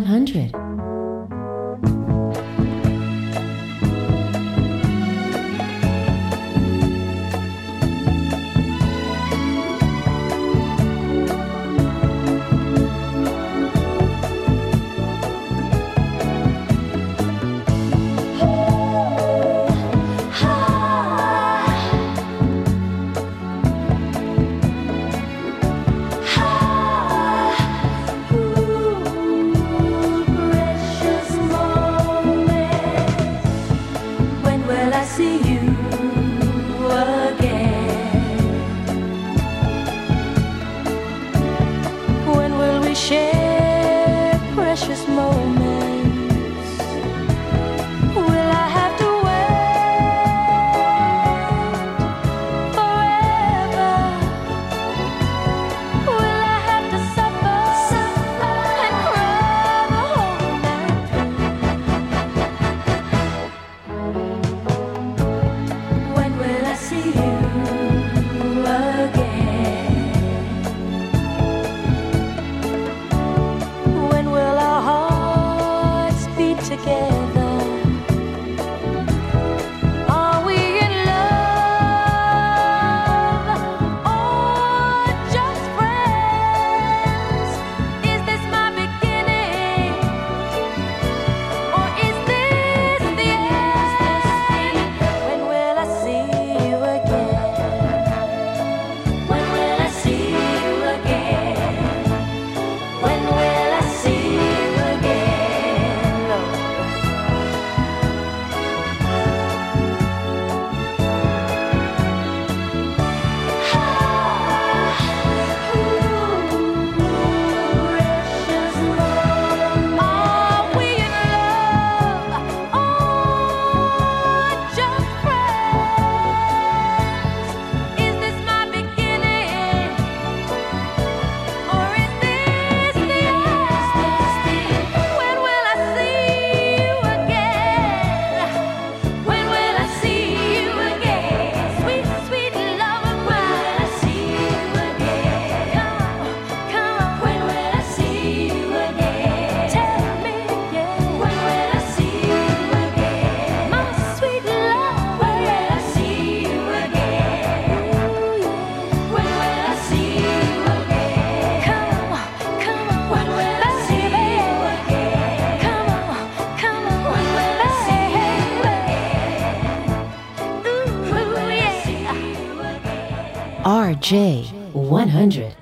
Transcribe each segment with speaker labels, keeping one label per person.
Speaker 1: RJ100. RJ100.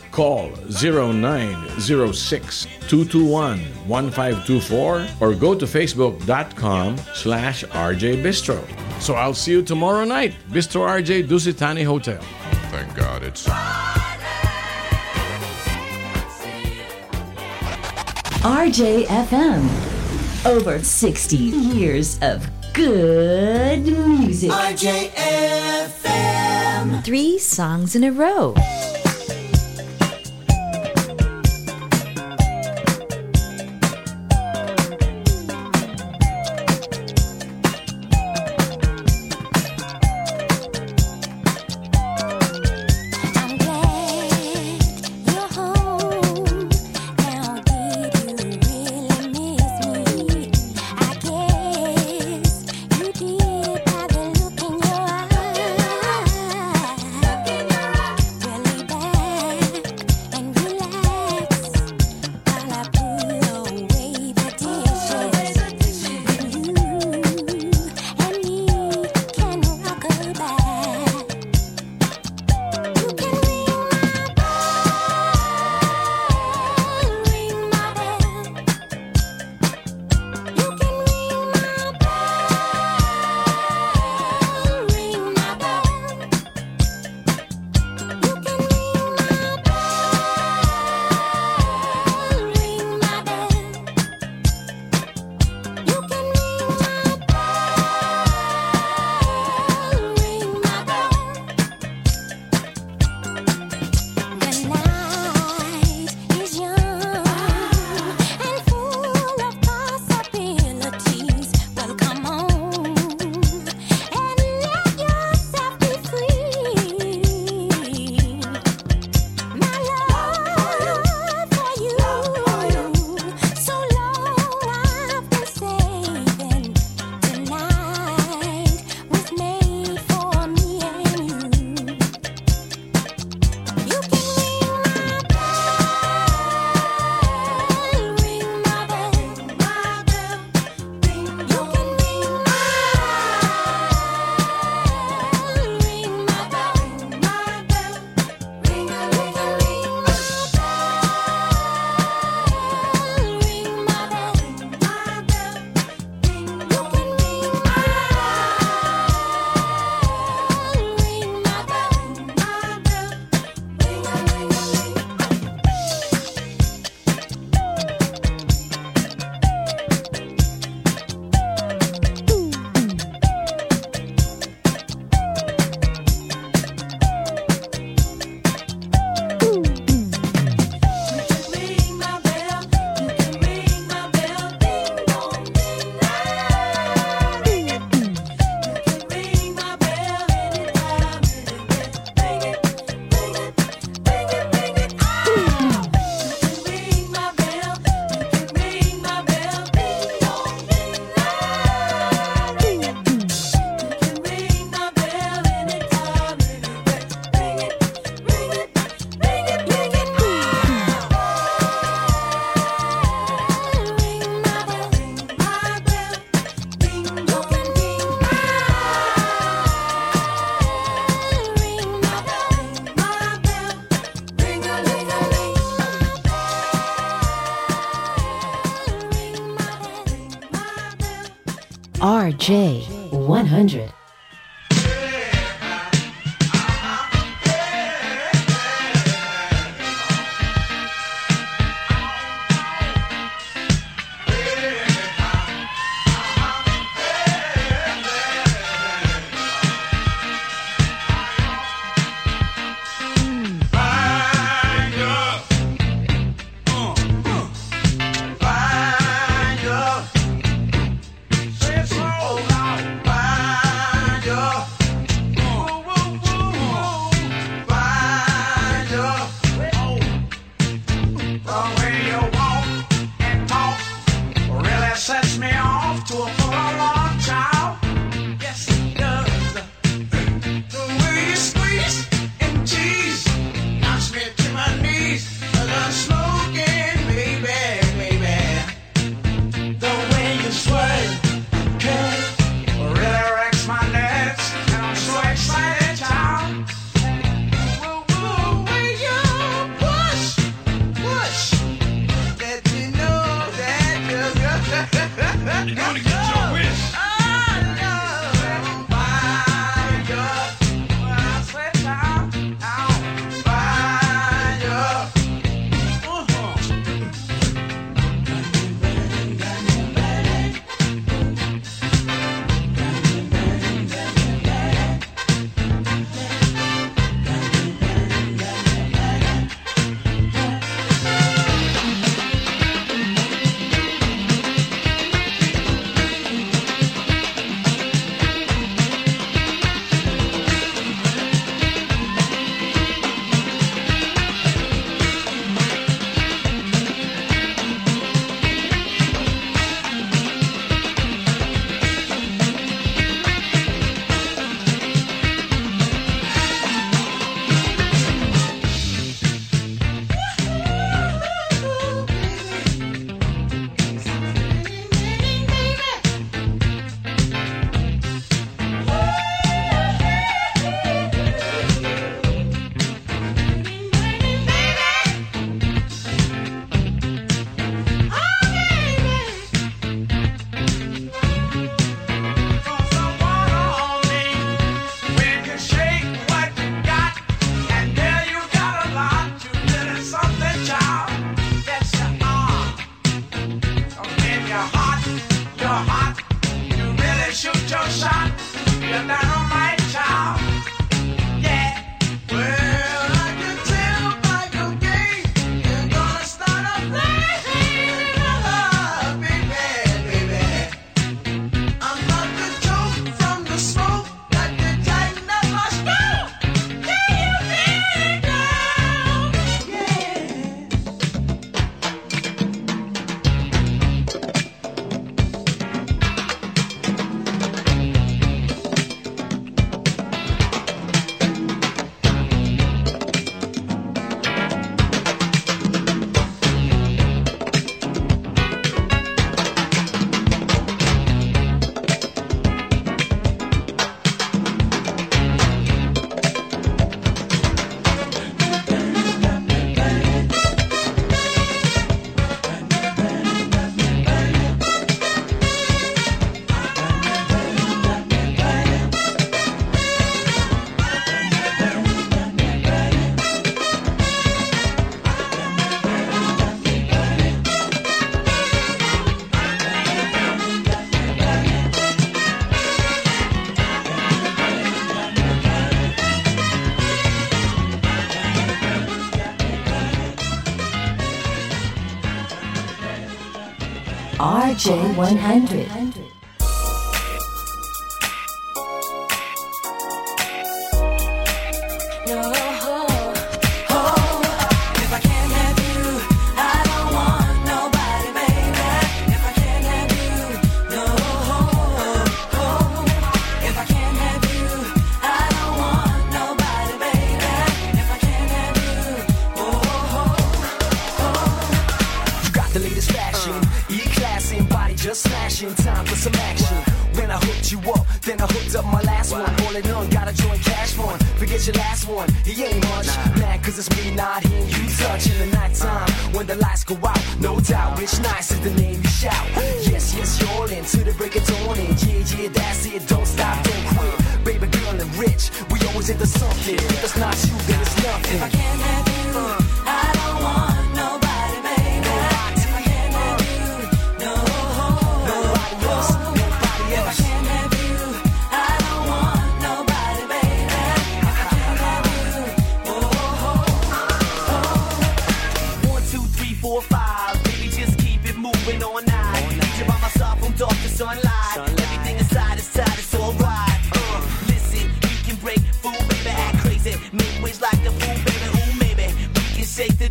Speaker 2: Call 0906 221 1524 or go to facebook.com slash RJ Bistro. So I'll see you tomorrow night, Bistro RJ Dusit Thani Hotel.
Speaker 3: Thank God it's...
Speaker 4: RJFM. Over 60 years of good music.
Speaker 5: RJFM.
Speaker 4: Three songs in a row.
Speaker 6: RJ100.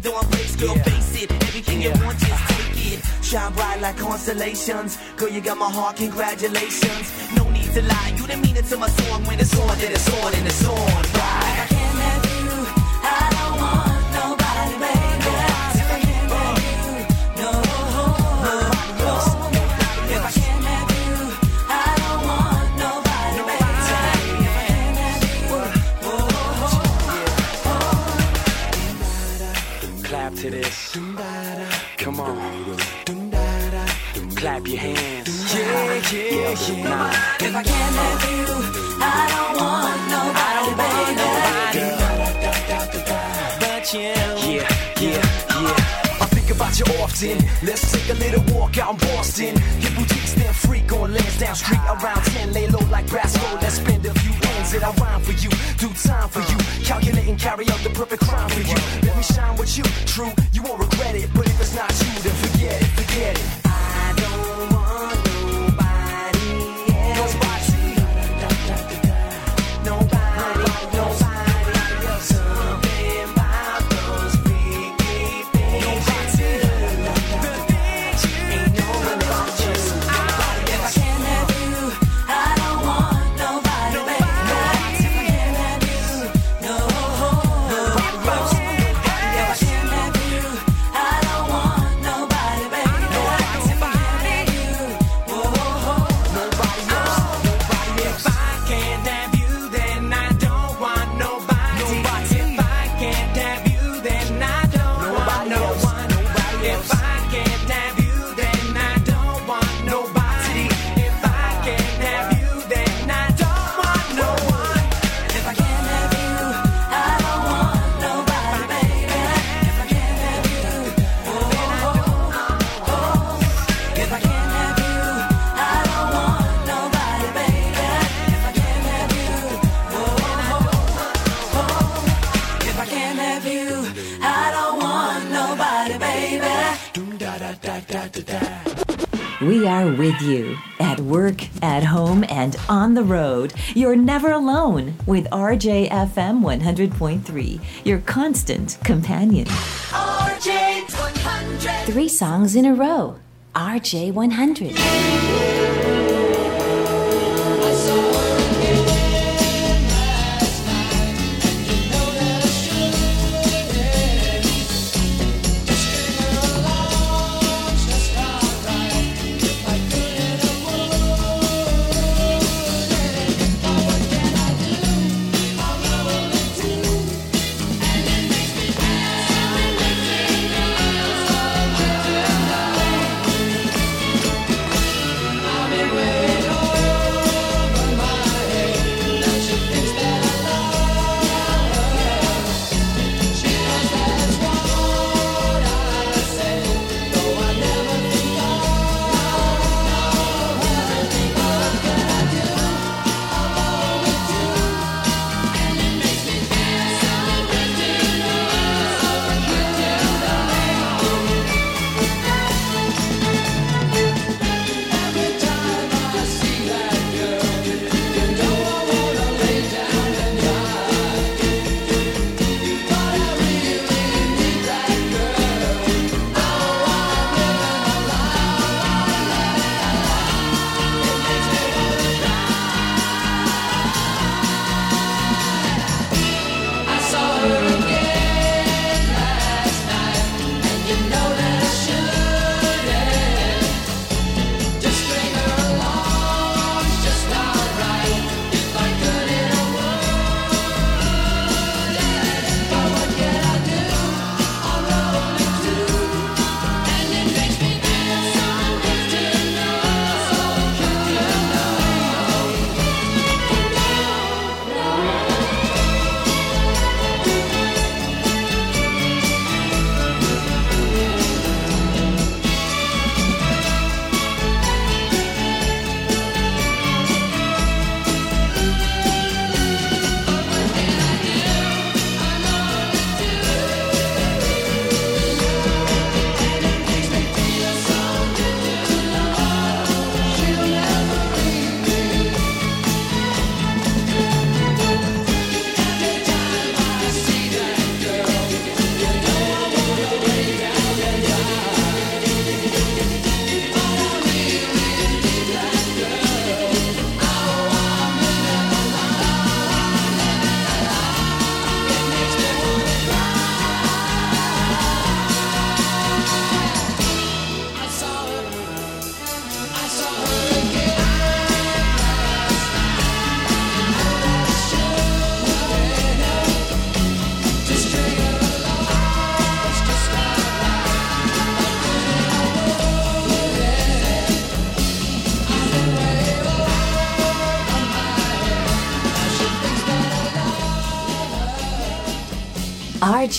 Speaker 7: Shake the dawn place, girl, face it. Everything you want, just take it. Shine bright like constellations. Girl, you got my heart, congratulations. No need to lie, you didn't mean it to my song. When it's on, then it's on, and it's on, right? Your hands.
Speaker 6: Yeah, yeah, yeah.
Speaker 7: Nah.
Speaker 8: if I can't have you, I don't want nobody, baby.
Speaker 7: But you. Yeah, yeah, yeah.
Speaker 6: I think about you often. Let's take a little walk out in Boston. Your boutique stand freak on Lansdowne Street around 10. Lay low like Brasco. Let's spend a few ends and I rhyme for you. Do time for you. Calculate and carry out the perfect crime for you. Let me shine with you. True, you won't regret it. But if it's not you, then forget it, forget it.
Speaker 7: I don't
Speaker 9: With you at work, at home, and on the road. You're never alone with RJFM 100.3, your constant companion.
Speaker 8: RJ 100.
Speaker 9: Three songs in a row. RJ 100.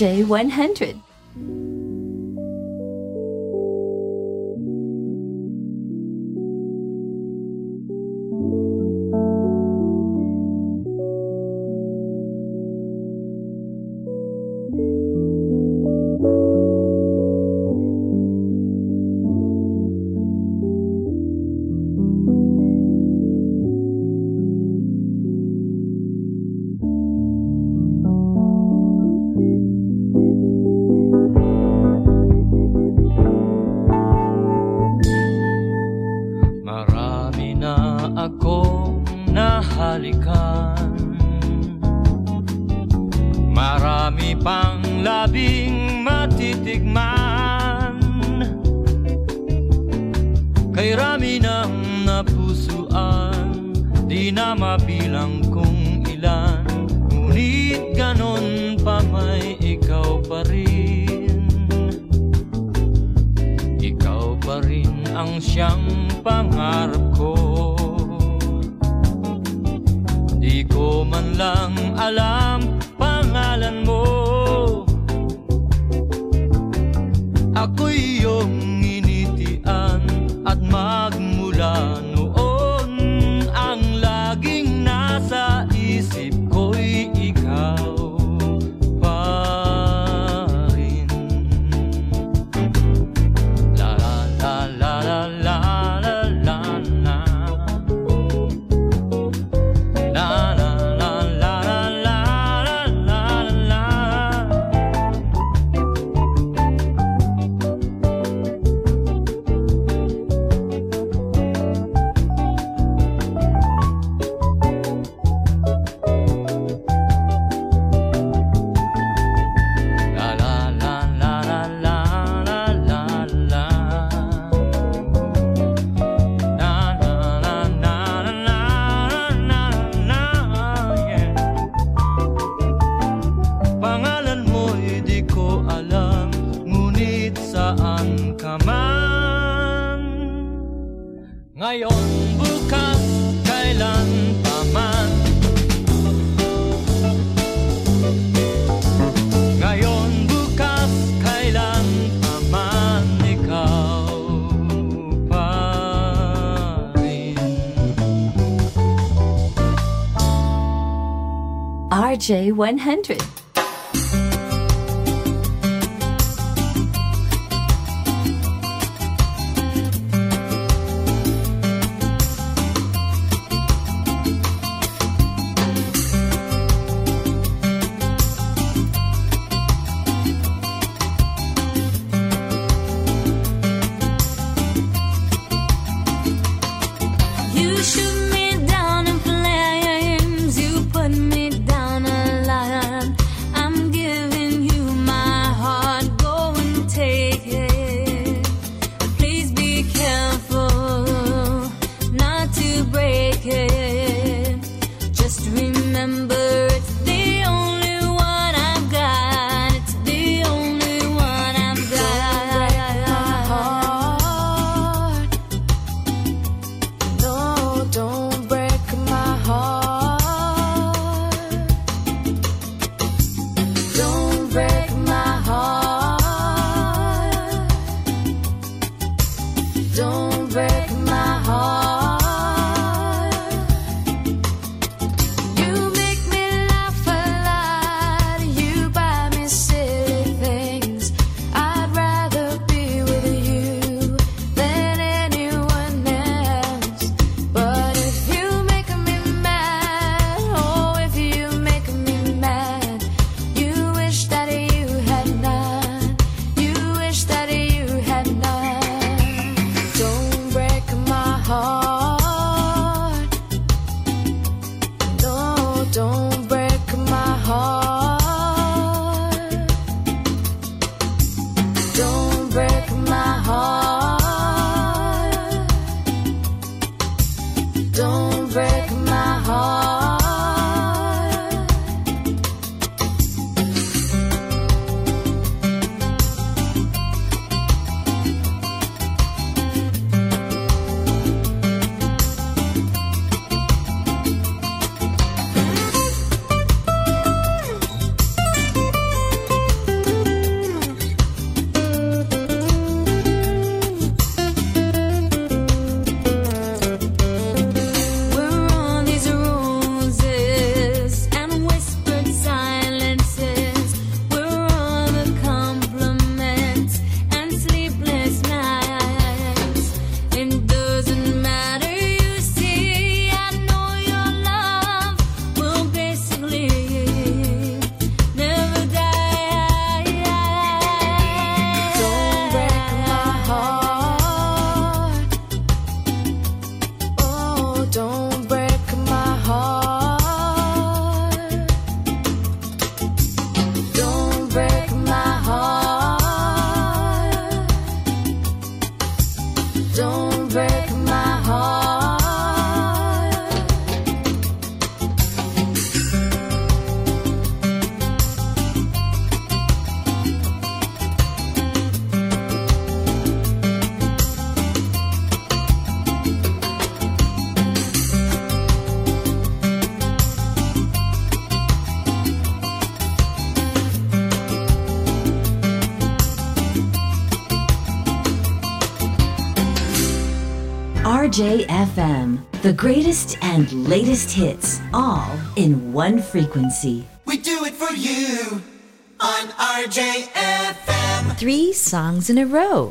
Speaker 10: J100. gone
Speaker 11: RJ100.
Speaker 12: You shoot
Speaker 11: RJFM. The greatest and latest hits, all in one frequency.
Speaker 9: We do it for you on RJFM.
Speaker 11: Three songs in a row.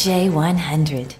Speaker 5: J100.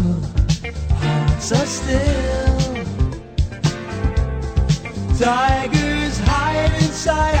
Speaker 5: are still. Tigers hide inside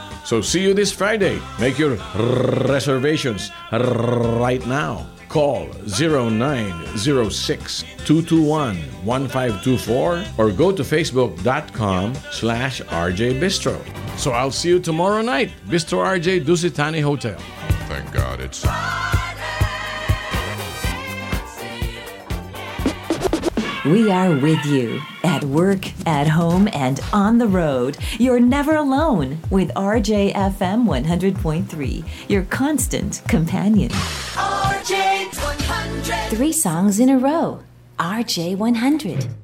Speaker 2: So see you this Friday. Make your reservations right now. Call 0906 221 1524 or go to facebook.com slash RJ Bistro. So I'll see you tomorrow night, Bistro RJ Dusit Thani Hotel.
Speaker 13: Thank God it's.
Speaker 9: We are with you at work, at home, and on the road. You're never alone with RJFM 100.3, your constant companion.
Speaker 14: RJ 100.
Speaker 9: Three songs in a row. RJ 100.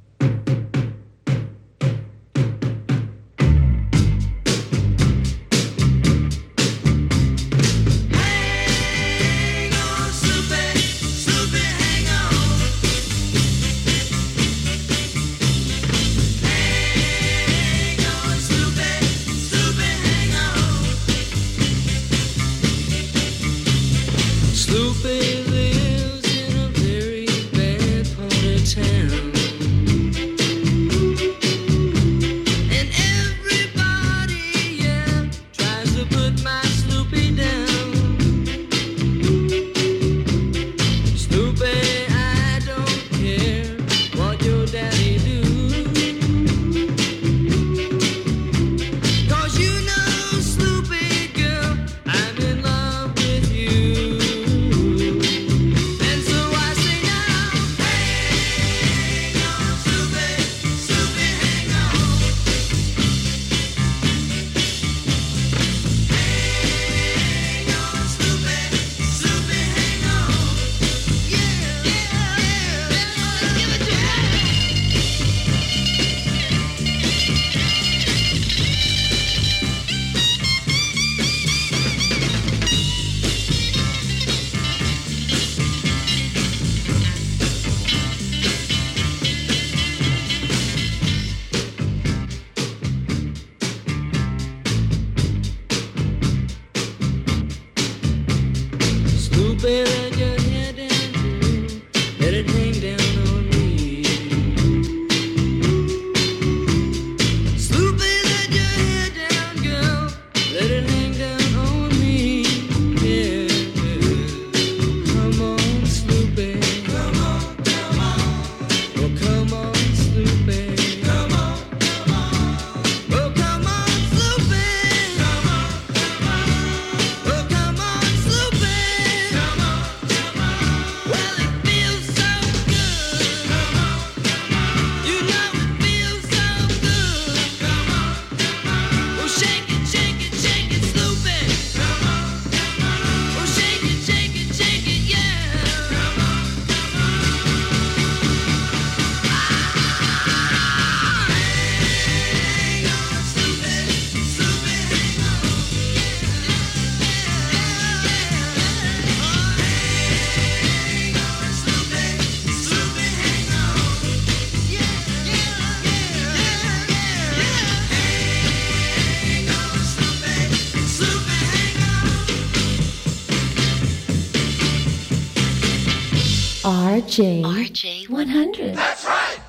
Speaker 9: RJ. RJ 100.
Speaker 5: That's right.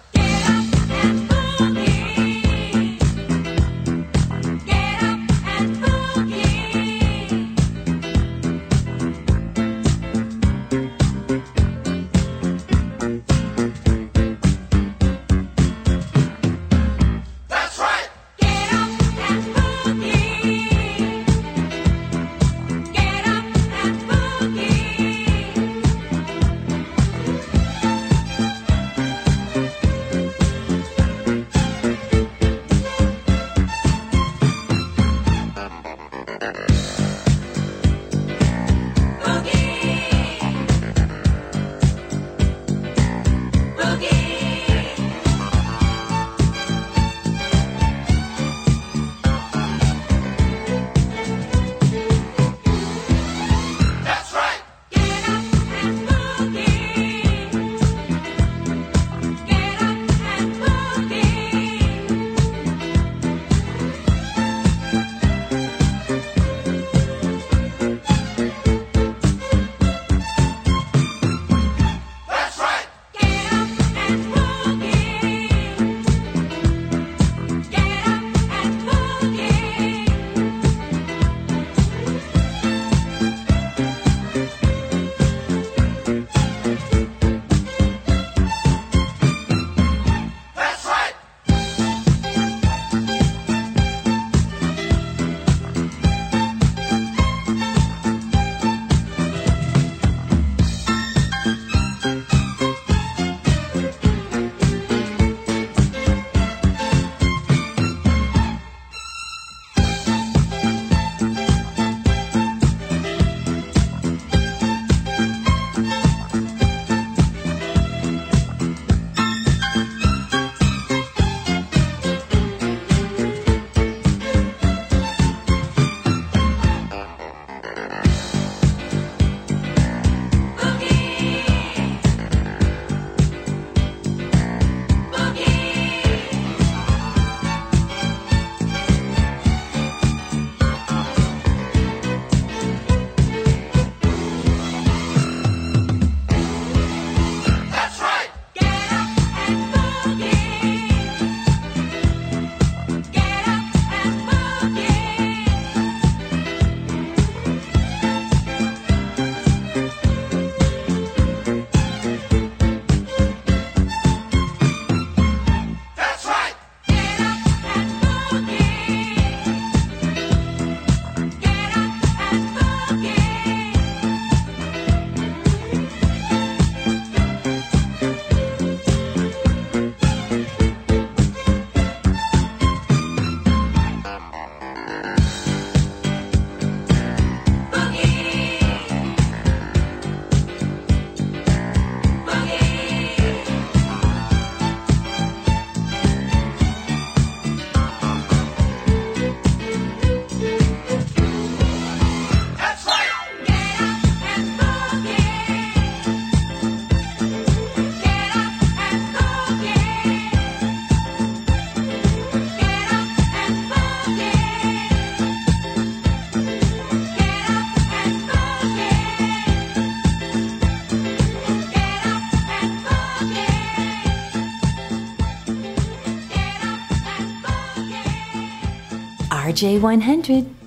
Speaker 5: J100.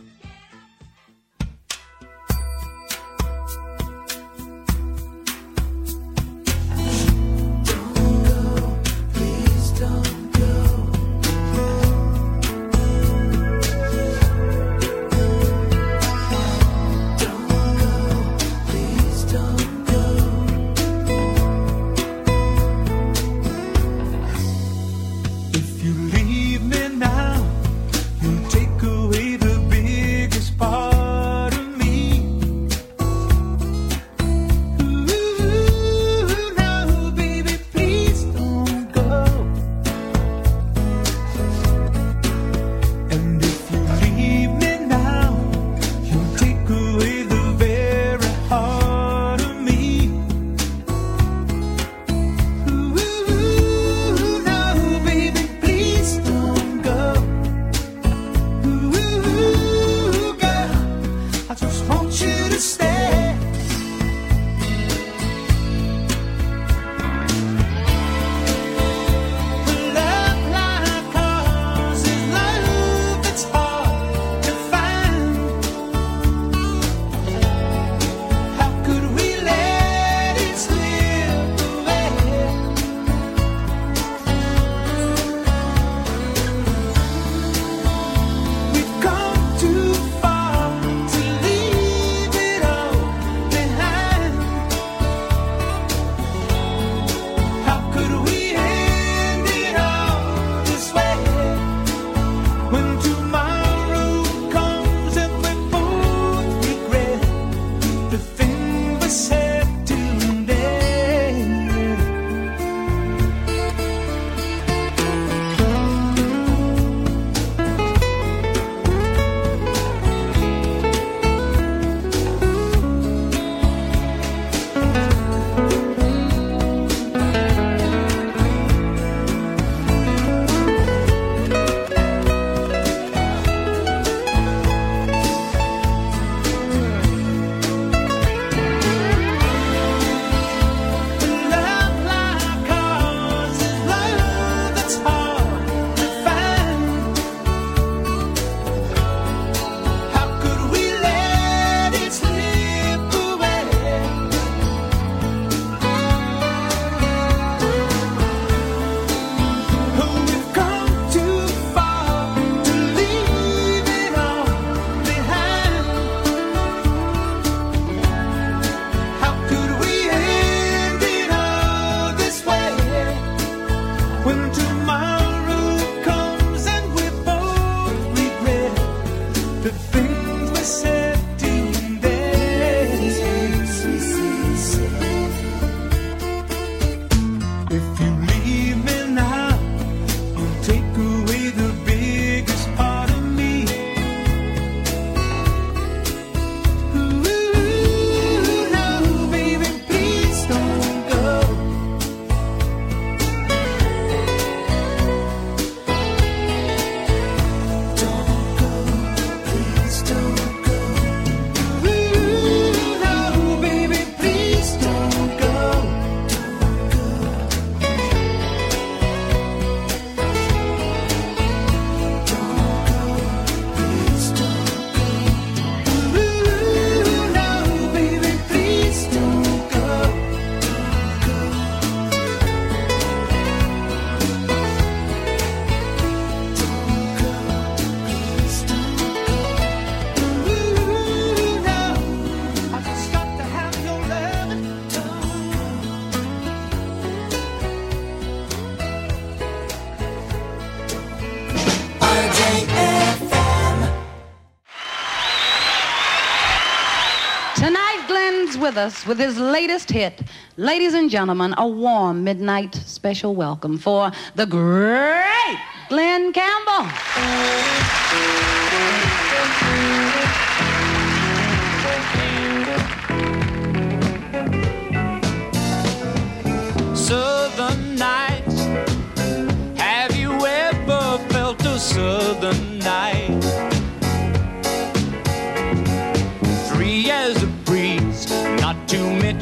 Speaker 5: Us with his latest hit. Ladies and gentlemen, a warm midnight special welcome for the great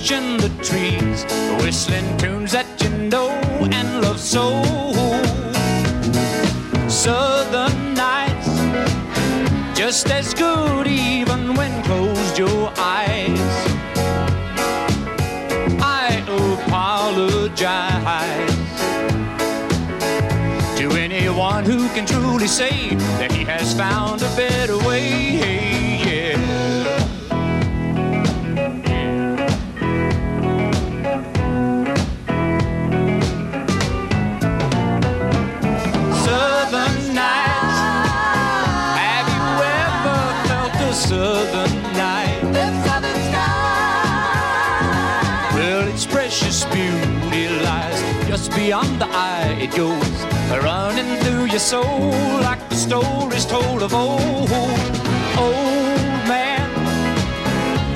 Speaker 10: mention the trees, whistling tunes that you know and love so. Southern nights, just as good even when closed your eyes. I apologize to anyone who can truly say that he has found a better way. The eye. It goes running through your soul like the stories told of old. Old man,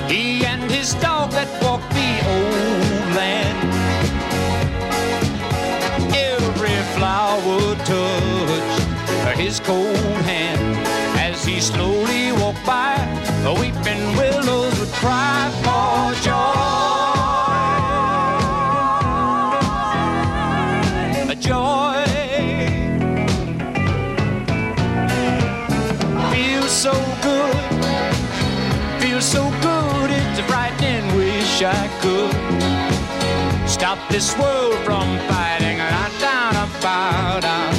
Speaker 10: he and his dog that walked the old land. Every flower touched his cold hand as he slowly walked by. The weeping willows would cry wish I could stop this world from fighting. Da, da, da,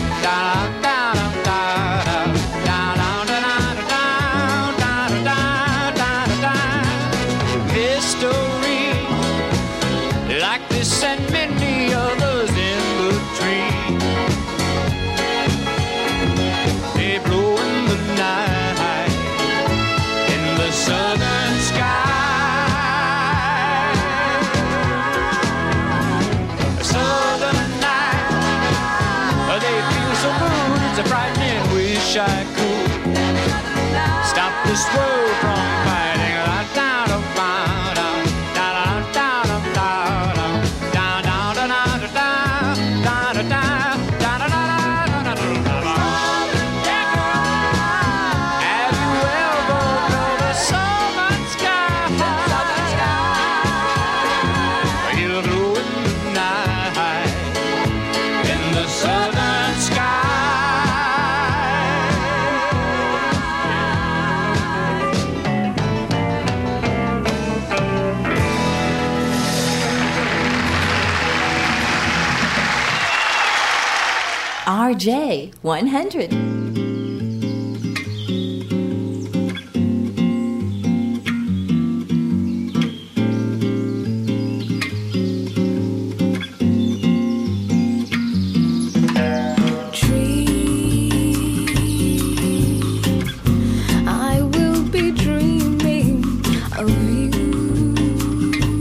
Speaker 9: RJ 100.